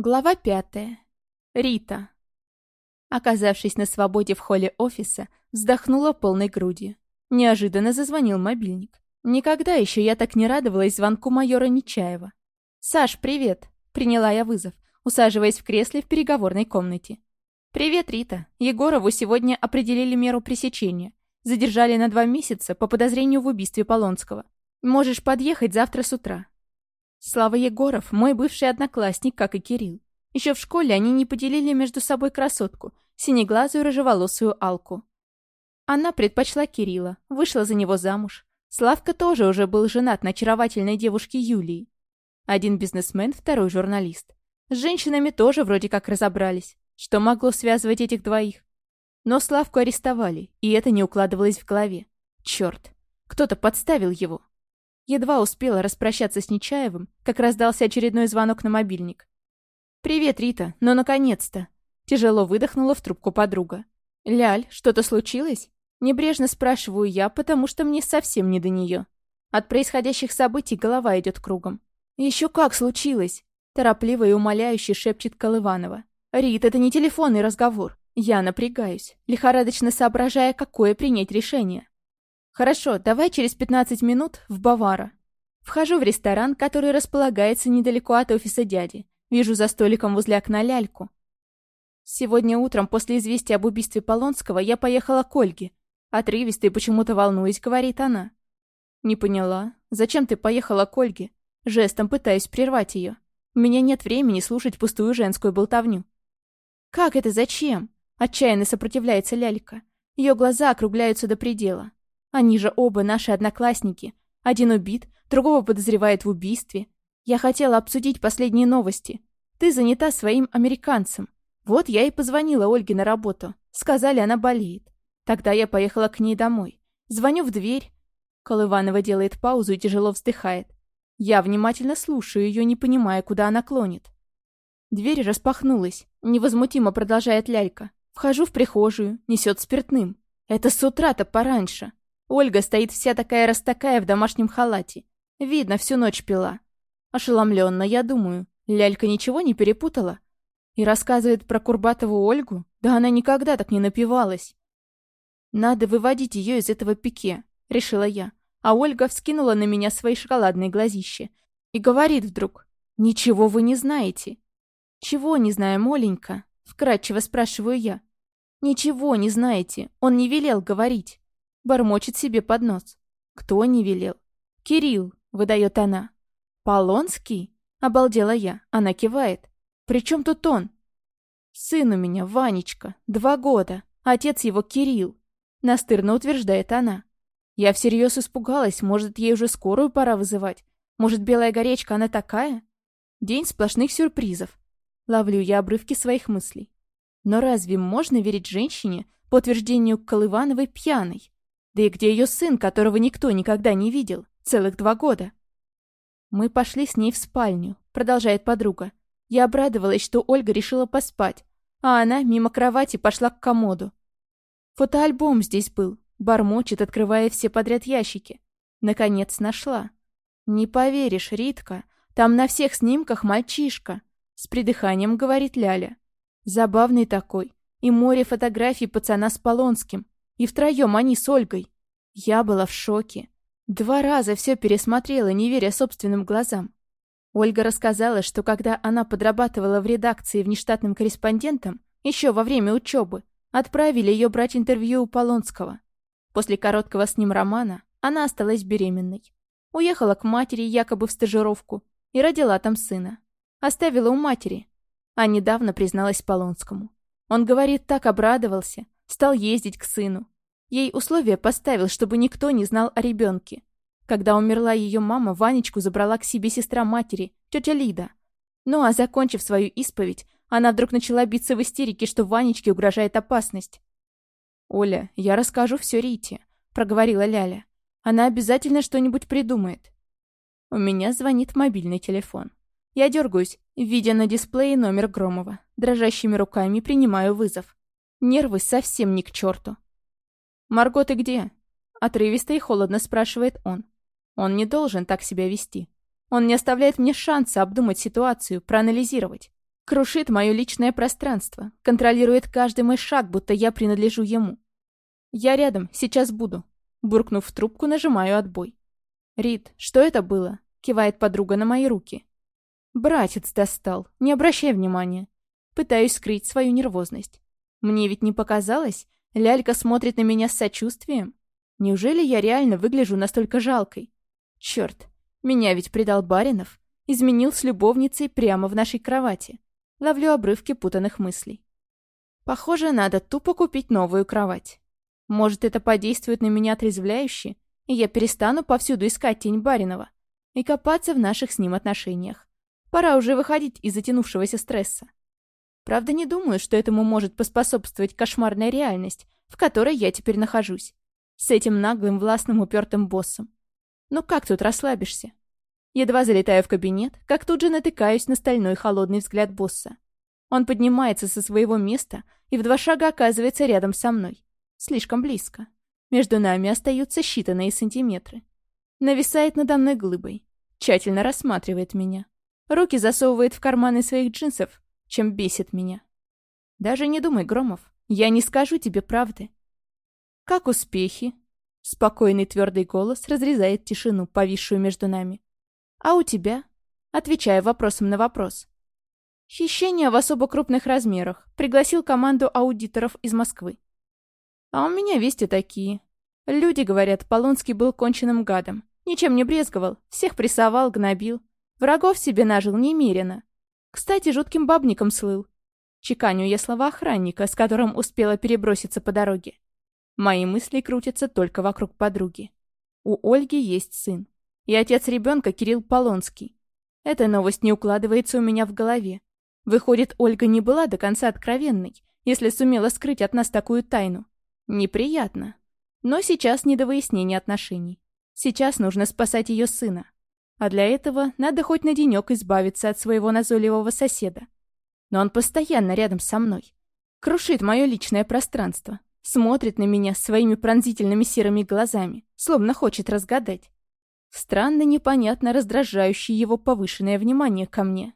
Глава пятая. Рита. Оказавшись на свободе в холле офиса, вздохнула полной грудью. Неожиданно зазвонил мобильник. Никогда еще я так не радовалась звонку майора Нечаева. «Саш, привет!» — приняла я вызов, усаживаясь в кресле в переговорной комнате. «Привет, Рита. Егорову сегодня определили меру пресечения. Задержали на два месяца по подозрению в убийстве Полонского. Можешь подъехать завтра с утра. Слава Егоров, мой бывший одноклассник, как и Кирилл. Еще в школе они не поделили между собой красотку, синеглазую рыжеволосую Алку. Она предпочла Кирилла, вышла за него замуж. Славка тоже уже был женат на очаровательной девушке Юлии. Один бизнесмен, второй журналист. С женщинами тоже вроде как разобрались. Что могло связывать этих двоих? Но Славку арестовали, и это не укладывалось в голове. Черт, кто-то подставил его. Едва успела распрощаться с Нечаевым, как раздался очередной звонок на мобильник. «Привет, Рита, ну наконец-то!» Тяжело выдохнула в трубку подруга. «Ляль, что-то случилось?» Небрежно спрашиваю я, потому что мне совсем не до нее. От происходящих событий голова идет кругом. «Еще как случилось!» Торопливо и умоляюще шепчет Колыванова. «Рит, это не телефонный разговор. Я напрягаюсь, лихорадочно соображая, какое принять решение. «Хорошо, давай через 15 минут в Бавара». Вхожу в ресторан, который располагается недалеко от офиса дяди. Вижу за столиком возле окна ляльку. Сегодня утром, после известия об убийстве Полонского, я поехала к Ольге. Отрывисто и почему-то волнуюсь, говорит она. «Не поняла. Зачем ты поехала к Ольге?» Жестом пытаюсь прервать ее. У меня нет времени слушать пустую женскую болтовню. «Как это зачем?» Отчаянно сопротивляется лялька. Ее глаза округляются до предела. Они же оба наши одноклассники. Один убит, другого подозревают в убийстве. Я хотела обсудить последние новости. Ты занята своим американцем. Вот я и позвонила Ольге на работу. Сказали, она болеет. Тогда я поехала к ней домой. Звоню в дверь. Колыванова делает паузу и тяжело вздыхает. Я внимательно слушаю ее, не понимая, куда она клонит. Дверь распахнулась. Невозмутимо продолжает лялька. Вхожу в прихожую, несет спиртным. Это с утра-то пораньше. Ольга стоит вся такая растакая в домашнем халате. Видно, всю ночь пила. Ошеломленно, я думаю, лялька ничего не перепутала? И рассказывает про Курбатову Ольгу? Да она никогда так не напивалась. Надо выводить ее из этого пике, решила я. А Ольга вскинула на меня свои шоколадные глазища и говорит вдруг, «Ничего вы не знаете». «Чего не знаю, Моленька?» — вкратчиво спрашиваю я. «Ничего не знаете, он не велел говорить». Бормочет себе под нос. Кто не велел? Кирилл, выдает она. Полонский? Обалдела я. Она кивает. При чем тут он? Сын у меня, Ванечка, два года. Отец его Кирилл. Настырно утверждает она. Я всерьез испугалась, может, ей уже скорую пора вызывать. Может, белая горечка, она такая? День сплошных сюрпризов. Ловлю я обрывки своих мыслей. Но разве можно верить женщине, по утверждению Колывановой, пьяной? Да и где ее сын, которого никто никогда не видел? Целых два года. Мы пошли с ней в спальню, продолжает подруга. Я обрадовалась, что Ольга решила поспать, а она мимо кровати пошла к комоду. Фотоальбом здесь был, бормочет, открывая все подряд ящики. Наконец нашла. Не поверишь, Ритка, там на всех снимках мальчишка. С придыханием говорит Ляля. Забавный такой. И море фотографий пацана с Полонским. И втроем они с Ольгой. Я была в шоке. Два раза все пересмотрела, не веря собственным глазам. Ольга рассказала, что когда она подрабатывала в редакции внештатным корреспондентом, еще во время учебы, отправили ее брать интервью у Полонского. После короткого с ним романа она осталась беременной. Уехала к матери якобы в стажировку и родила там сына. Оставила у матери, а недавно призналась Полонскому. Он говорит, так обрадовался, Стал ездить к сыну. Ей условия поставил, чтобы никто не знал о ребенке. Когда умерла ее мама, Ванечку забрала к себе сестра матери, тетя Лида. Ну а закончив свою исповедь, она вдруг начала биться в истерике, что Ванечке угрожает опасность. «Оля, я расскажу все Рите», — проговорила Ляля. «Она обязательно что-нибудь придумает». У меня звонит мобильный телефон. Я дергаюсь, видя на дисплее номер Громова. Дрожащими руками принимаю вызов. Нервы совсем не к черту. «Марго, ты где?» Отрывисто и холодно спрашивает он. Он не должен так себя вести. Он не оставляет мне шанса обдумать ситуацию, проанализировать. Крушит мое личное пространство, контролирует каждый мой шаг, будто я принадлежу ему. Я рядом, сейчас буду. Буркнув в трубку, нажимаю отбой. «Рит, что это было?» — кивает подруга на мои руки. «Братец достал, не обращай внимания». Пытаюсь скрыть свою нервозность. Мне ведь не показалось, лялька смотрит на меня с сочувствием. Неужели я реально выгляжу настолько жалкой? Черт, меня ведь предал Баринов, изменил с любовницей прямо в нашей кровати. Ловлю обрывки путанных мыслей. Похоже, надо тупо купить новую кровать. Может, это подействует на меня отрезвляюще, и я перестану повсюду искать тень Баринова и копаться в наших с ним отношениях. Пора уже выходить из затянувшегося стресса. Правда, не думаю, что этому может поспособствовать кошмарная реальность, в которой я теперь нахожусь. С этим наглым, властным, упертым боссом. Ну как тут расслабишься? Едва залетаю в кабинет, как тут же натыкаюсь на стальной холодный взгляд босса. Он поднимается со своего места и в два шага оказывается рядом со мной. Слишком близко. Между нами остаются считанные сантиметры. Нависает надо мной глыбой. Тщательно рассматривает меня. Руки засовывает в карманы своих джинсов, чем бесит меня. Даже не думай, Громов. Я не скажу тебе правды. Как успехи? Спокойный твердый голос разрезает тишину, повисшую между нами. «А у тебя?» Отвечая вопросом на вопрос. Хищение в особо крупных размерах. Пригласил команду аудиторов из Москвы. А у меня вести такие. Люди говорят, Полонский был конченным гадом. Ничем не брезговал, всех прессовал, гнобил. Врагов себе нажил немерено. Кстати, жутким бабником слыл. Чеканю я слова охранника, с которым успела переброситься по дороге. Мои мысли крутятся только вокруг подруги. У Ольги есть сын. И отец ребенка Кирилл Полонский. Эта новость не укладывается у меня в голове. Выходит, Ольга не была до конца откровенной, если сумела скрыть от нас такую тайну. Неприятно. Но сейчас не до выяснения отношений. Сейчас нужно спасать ее сына. А для этого надо хоть на денек избавиться от своего назойливого соседа. Но он постоянно рядом со мной. Крушит мое личное пространство. Смотрит на меня своими пронзительными серыми глазами, словно хочет разгадать. Странно непонятно раздражающее его повышенное внимание ко мне.